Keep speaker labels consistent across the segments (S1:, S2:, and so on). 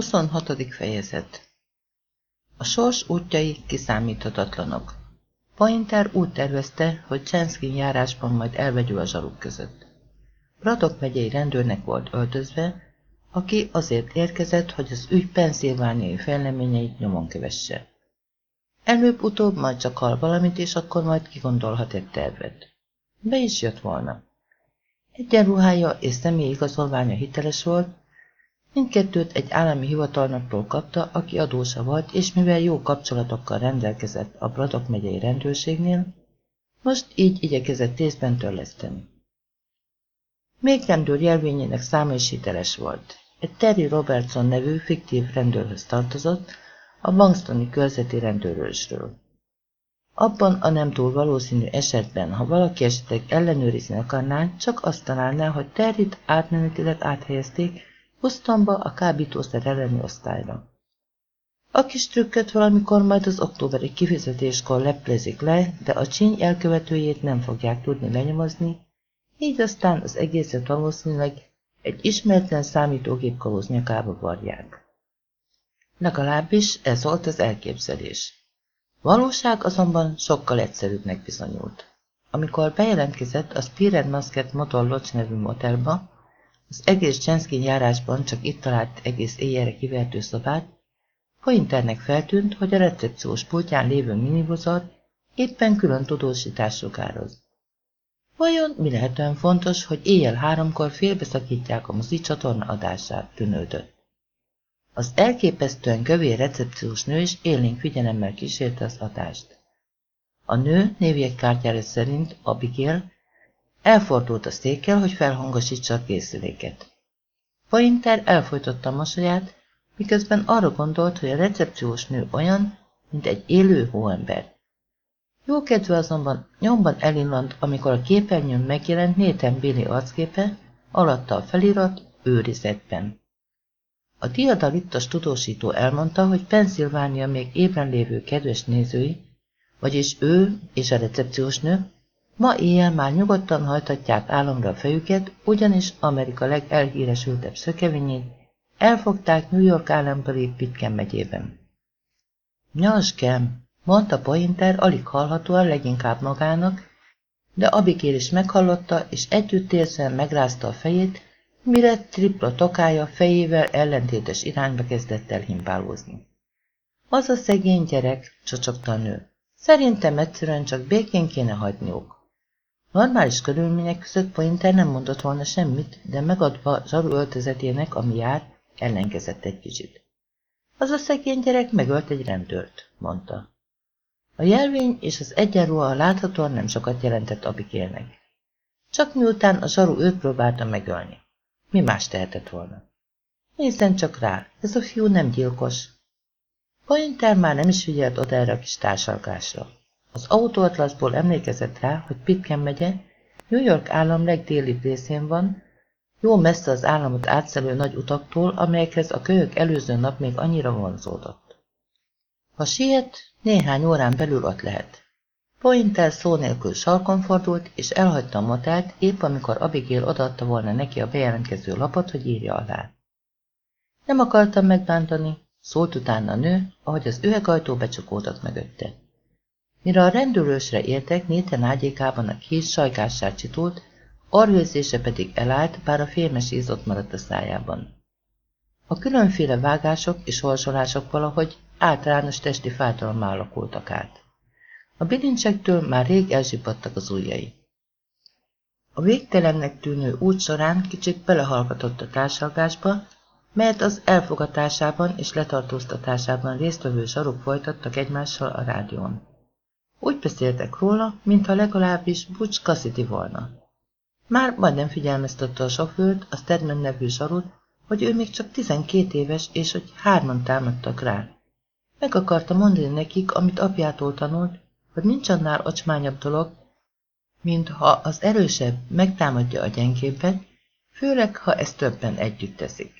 S1: 26. fejezet A sors útjai kiszámíthatatlanok. Pointer úgy tervezte, hogy Csenszkin járásban majd elvegyül a zsaruk között. Bradok megyei rendőrnek volt öltözve, aki azért érkezett, hogy az ügy penszilvániai fejleményeit nyomon kövesse. Előbb-utóbb majd csak hal valamit, és akkor majd kigondolhat egy tervet. Be is jött volna. Egyenruhája és személyi igazolványa hiteles volt, Mindkettőt egy állami hivatalnoktól kapta, aki adósa volt, és mivel jó kapcsolatokkal rendelkezett a Bradok megyei rendőrségnél, most így igyekezett részben törleszteni. Még rendőr jelvényének száma is hiteles volt. Egy Terry Robertson nevű fiktív rendőrhöz tartozott, a Bangstoni körzeti rendőrősről. Abban a nem túl valószínű esetben, ha valaki esetleg ellenőrizni akarná, csak azt találná, hogy Terryt átmenetileg áthelyezték, Bostonba a kábítószer elleni osztályra. A kis trükköt valamikor majd az októberi kifizetéskor leplezik le, de a csíny elkövetőjét nem fogják tudni lenyomozni, így aztán az egészet valószínűleg egy ismeretlen számítógép kalóz nyakába varják. Legalábbis ez volt az elképzelés. Valóság azonban sokkal egyszerűbbnek bizonyult. Amikor bejelentkezett a Spirit Musket Motor Lodge nevű motelba, az egész Csenszkin járásban csak itt talált egész éjjelre kivertő szobát, Pointernek feltűnt, hogy a recepciós pultján lévő minivozat éppen külön tudósításra ároz. Vajon mi lehet olyan fontos, hogy éjjel háromkor félbeszakítják a csatorna adását, tűnődött. Az elképesztően kövér recepciós nő is élénk figyelemmel kísérte az adást. A nő névjegykártyára szerint Abigail Elfordult a székkel, hogy felhangosítsa a készüléket. Pointer elfolytotta a mosolyát, miközben arra gondolt, hogy a recepciós nő olyan, mint egy élő hóember. Jó kedve azonban nyomban elillant, amikor a képernyőn megjelent Nathan Billy arcképe, alatta a felirat őrizetben. A diadalittas tudósító elmondta, hogy Pennsylvania még ébren lévő kedves nézői, vagyis ő és a recepciós nő Ma éjjel már nyugodtan hajtatják álomra a fejüket, ugyanis Amerika legelhíresültebb szökevényét elfogták New York állambeli Pitken megyében. Nyaskem, mondta Pointer alig hallhatóan leginkább magának, de Abigail is meghallotta, és együttérzően megrázta a fejét, mire tripla tokája fejével ellentétes irányba kezdett el himpálózni. Az a szegény gyerek, csocsogta a nő. Szerintem egyszerűen csak békén kéne hagyniuk. Normális körülmények között Pointer nem mondott volna semmit, de megadva zsaru öltözetének, ami jár, ellenkezett egy kicsit. Az a szegény gyerek megölt egy rendőrt, mondta. A jelvény és az egyenruha láthatóan nem sokat jelentett Abigélnek. Csak miután a zsaru őt próbálta megölni. Mi más tehetett volna? Nézzen csak rá, ez a fiú nem gyilkos. Pointer már nem is figyelt oda erre a kis társalgásra. Az autóatlaszból emlékezett rá, hogy Pitken megye New York állam legdélibb részén van, jó messze az államot átszelő nagy utaktól, amelyekhez a kölyök előző nap még annyira vonzódott. Ha siet, néhány órán belül ott lehet. Pointer szó nélkül sarkon fordult, és elhagyta a motelt, épp amikor Abigail odaadta volna neki a bejelentkező lapot, hogy írja alá. Nem akartam megbántani, szólt utána a nő, ahogy az üvegajtó becsukódott mögötte. Mire a rendülősre értek, Néten ágyékában a kéz sajkássá csitult, arhőzése pedig elállt, bár a félmes ízott maradt a szájában. A különféle vágások és horzsolások valahogy általános testi fájdalommal alakultak át. A bilincsektől már rég elzsipadtak az ujjai. A végtelennek tűnő út során kicsit belehallgatott a társalgásba, mert az elfogatásában és letartóztatásában résztvevő sarok folytattak egymással a rádión. Úgy beszéltek róla, mintha legalábbis Butch Cassidy volna. Már majdnem figyelmeztette a sofőrt, a Stedman nevű sarut, hogy ő még csak 12 éves, és hogy hárman támadtak rá. Meg akarta mondani nekik, amit apjától tanult, hogy nincs annál ocsmányabb dolog, mint ha az erősebb megtámadja a gyengébbet, főleg, ha ezt többen együtt teszik.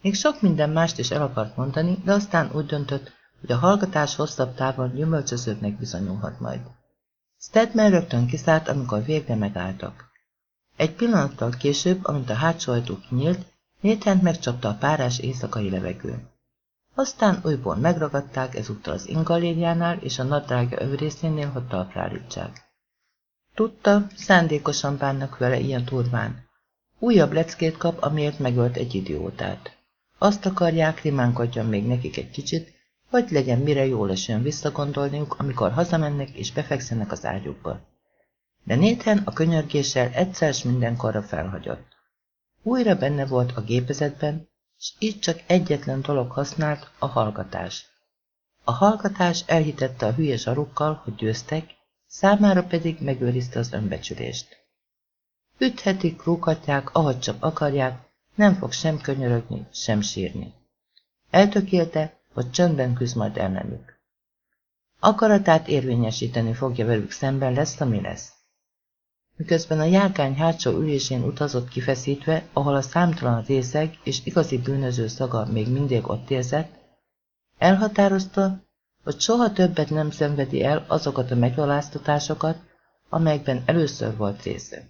S1: Még sok minden mást is el akart mondani, de aztán úgy döntött, hogy a hallgatás hosszabb távon gyümölcsözőbbnek bizonyulhat majd. Stedman rögtön kiszállt, amikor végre megálltak. Egy pillanattal később, amint a hátsó ajtó kinyílt, Nathan megcsapta a párás éjszakai levegőn. Aztán újból megragadták ezúttal az ingalériánál és a nadrágja övrészénél, hogy talpra állítsák. Tudta, szándékosan bánnak vele ilyen turván. Újabb leckét kap, amiért megölt egy idiótát. Azt akarják, rimánkodjon még nekik egy kicsit, hogy legyen mire jól esőn visszagondolniuk, amikor hazamennek és befekszenek az ágyukba. De Nathan a könyörgéssel egyszer s mindenkorra felhagyott. Újra benne volt a gépezetben, és így csak egyetlen dolog használt, a hallgatás. A hallgatás elhitette a hülye zsarukkal, hogy győztek, számára pedig megőrizte az önbecsülést. Üthetik, rúghatják, ahogy csak akarják, nem fog sem könyörögni, sem sírni. Eltökélte, hogy csöndben küzd majd ellenük. Akaratát érvényesíteni fogja velük szemben lesz, ami lesz. Miközben a járkány hátsó ülésén utazott kifeszítve, ahol a számtalan részeg és igazi bűnöző szaga még mindig ott érzett, elhatározta, hogy soha többet nem szenvedi el azokat a megaláztatásokat, amelyekben először volt része.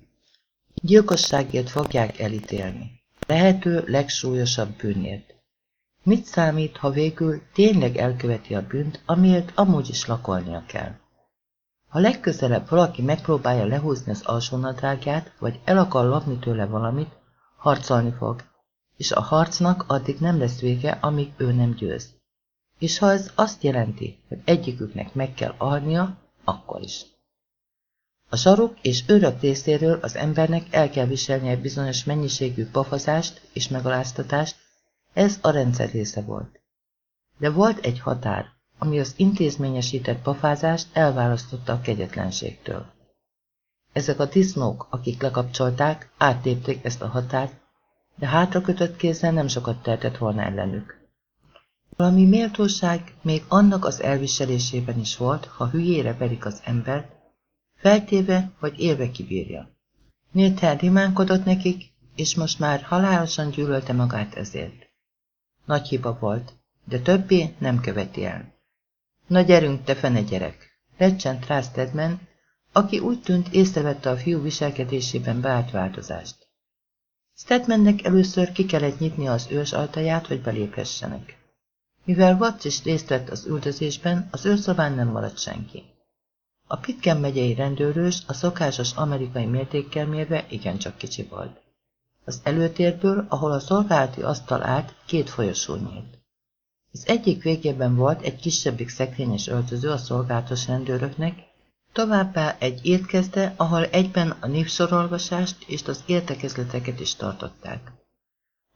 S1: Gyilkosságért fogják elítélni. Lehető legsúlyosabb bűnért. Mit számít, ha végül tényleg elköveti a bűnt, amiért amúgy is lakolnia kell? Ha legközelebb valaki megpróbálja lehúzni az alsónadrágját, vagy el akar lopni tőle valamit, harcolni fog, és a harcnak addig nem lesz vége, amíg ő nem győz. És ha ez azt jelenti, hogy egyiküknek meg kell alnia, akkor is. A sarok és őrök részéről az embernek el kell viselnie bizonyos mennyiségű pofazást és megaláztatást, ez a rendszer része volt. De volt egy határ, ami az intézményesített pofázást elválasztotta a kegyetlenségtől. Ezek a disznók, akik lekapcsolták, áttépték ezt a határt, de hátra kötött kézzel nem sokat tehetett volna ellenük. Valami méltóság még annak az elviselésében is volt, ha hülyére verik az embert, feltéve, hogy élve kibírja. Nétel rimánkodott nekik, és most már halálosan gyűlölte magát ezért. Nagy hiba volt, de többé nem követi el. Na gyerünk, te fene gyerek! Recsent rá Stedman, aki úgy tűnt észrevette a fiú viselkedésében beállt változást. Stedmannek először ki kellett nyitni az ős ajtaját, hogy beléphessenek. Mivel Watts is részt vett az üldözésben, az őszobán nem maradt senki. A Pitken megyei rendőrős a szokásos amerikai mértékkel mérve igencsak kicsi volt. Az előtérből, ahol a szolgálati asztal állt, két folyosó nyílt. Az egyik végében volt egy kisebbik szekrényes öltöző a szolgálatos rendőröknek, továbbá egy étkezde, ahol egyben a népsorolvasást és az értekezleteket is tartották.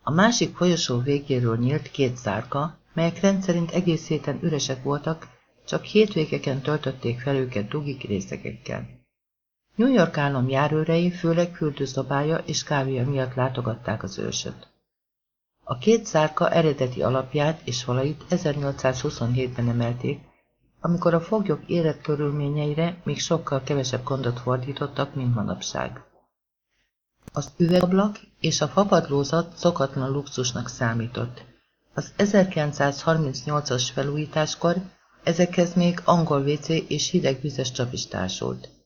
S1: A másik folyosó végéről nyílt két szárka, melyek rendszerint egész héten üresek voltak, csak hétvégeken töltötték fel őket dugik részegekkel. New York állam járőrei főleg fürdőszobája és kávéja miatt látogatták az ősöt. A két szárka eredeti alapját és falait 1827-ben emelték, amikor a foglyok életkörülményeire még sokkal kevesebb gondot fordítottak, mint manapság. Az üvegablak és a fapadlózat szokatlan luxusnak számított. Az 1938-as felújításkor ezekhez még angol WC és hidegvizes csap is társult.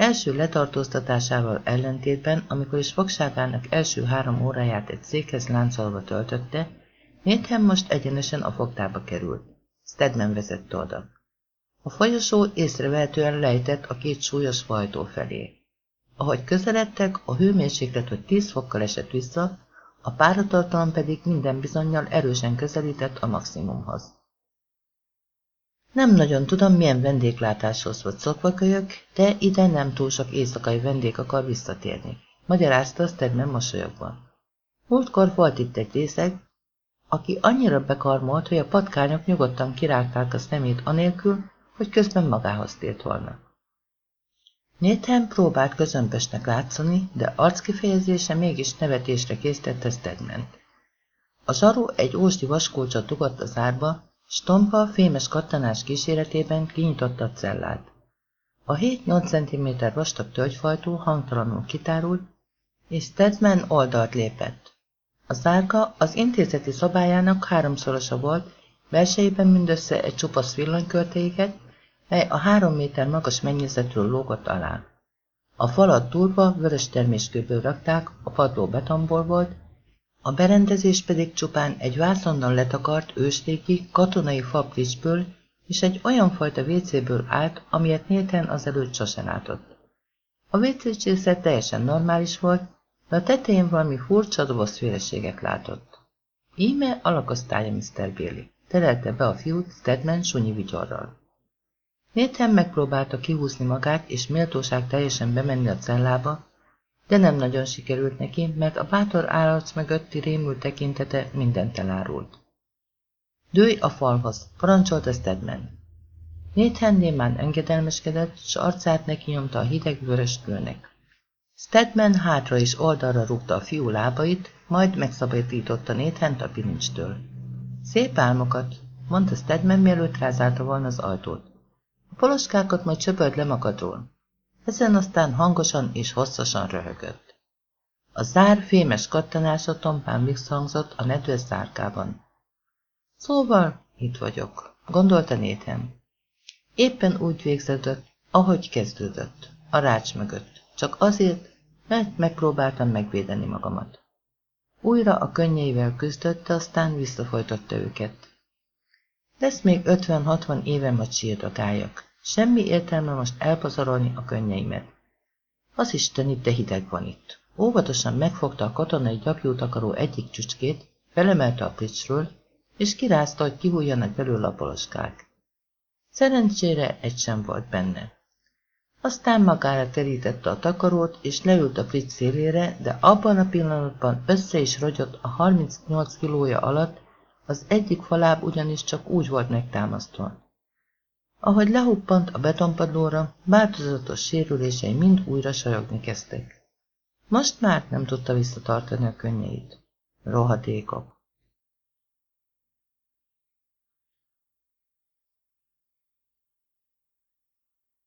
S1: Első letartóztatásával ellentétben, amikor is fogságának első három óráját egy székhez láncolva töltötte, Nathan most egyenesen a fogtába került. Stedman vezette oda. A folyosó észrevehetően lejtett a két súlyos fajtó felé. Ahogy közeledtek, a hőmérséklet hogy 10 fokkal esett vissza, a páratartalom pedig minden bizonyal erősen közelített a maximumhoz. Nem nagyon tudom, milyen vendéglátáshoz volt szokva kölyök, de ide nem túl sok éjszakai vendég akar visszatérni. Magyarázta Stedman mosolyogva. Múltkor volt itt egy részeg, aki annyira bekarmolt, hogy a patkányok nyugodtan kirágták a szemét anélkül, hogy közben magához tért volna. Nathan próbált közömbösnek látszani, de arckifejezése mégis nevetésre készítette Stedman. A zsaru egy ósdi vaskulcsot dugott az árba, Stompa fémes kattanás kíséretében kinyitotta a cellát. A 7-8 cm vastag tölgyfajtó hangtalanul kitárult, és Stedman oldalt lépett. A zárka az intézeti szobájának háromszorosa volt, belsejében mindössze egy csupasz villanykörtéiket, mely a három méter magas mennyezetről lógott alá. A falat durva, vörös terméskőből rakták, a padló betonból volt, A berendezés pedig csupán egy vászonnal letakart őstéki katonai fabricsből és egy olyan fajta vécéből állt, amilyet Nathan azelőtt sose látott. A vécécsészet teljesen normális volt, de a tetején valami furcsa dobozféleséget látott. Íme a lakosztálya Mr. Bailey. Terelte be a fiút Stedman sunyi vigyorral. Nathan megpróbálta kihúzni magát és méltóság teljesen bemenni a cellába, de nem nagyon sikerült neki, mert a bátor állarc mögötti rémült tekintete mindent elárult. Dőj a falhoz, parancsolta Stedman. Nathan némán engedelmeskedett, s arcát neki nyomta a hideg vörös kőnek. Stedman hátra és oldalra rúgta a fiú lábait, majd megszabadította Nathan a pilincstől. Szép álmokat, mondta Stedman, mielőtt rázálta volna az ajtót. A poloskákat majd csöpölt le magadról. Ezen aztán hangosan és hosszasan röhögött. A zár fémes kattanása tompán visszhangzott a nedves zárkában. Szóval itt vagyok, gondolta Nathan. Éppen úgy végződött, ahogy kezdődött, a rács mögött, csak azért, mert megpróbáltam megvédeni magamat. Újra a könnyeivel küzdött, de aztán visszafolytotta őket. Lesz még 50-60 évem, hogy sírdagáljak. Semmi értelme most elpazarolni a könnyeimet. Az Isten itt, de hideg van itt. Óvatosan megfogta a katonai gyapjútakaró egyik csücskét, felemelte a plicsről, és kirázta, hogy kihújjanak belőle a poloskák. Szerencsére egy sem volt benne. Aztán magára terítette a takarót, és leült a plics szélére, de abban a pillanatban össze is rogyott a 38 kilója alatt, az egyik faláb ugyanis csak úgy volt megtámasztva. Ahogy lehuppant a betonpadlóra, változatos sérülései mind újra sajogni kezdtek. Most már nem tudta visszatartani a könnyeit. Rohatékok.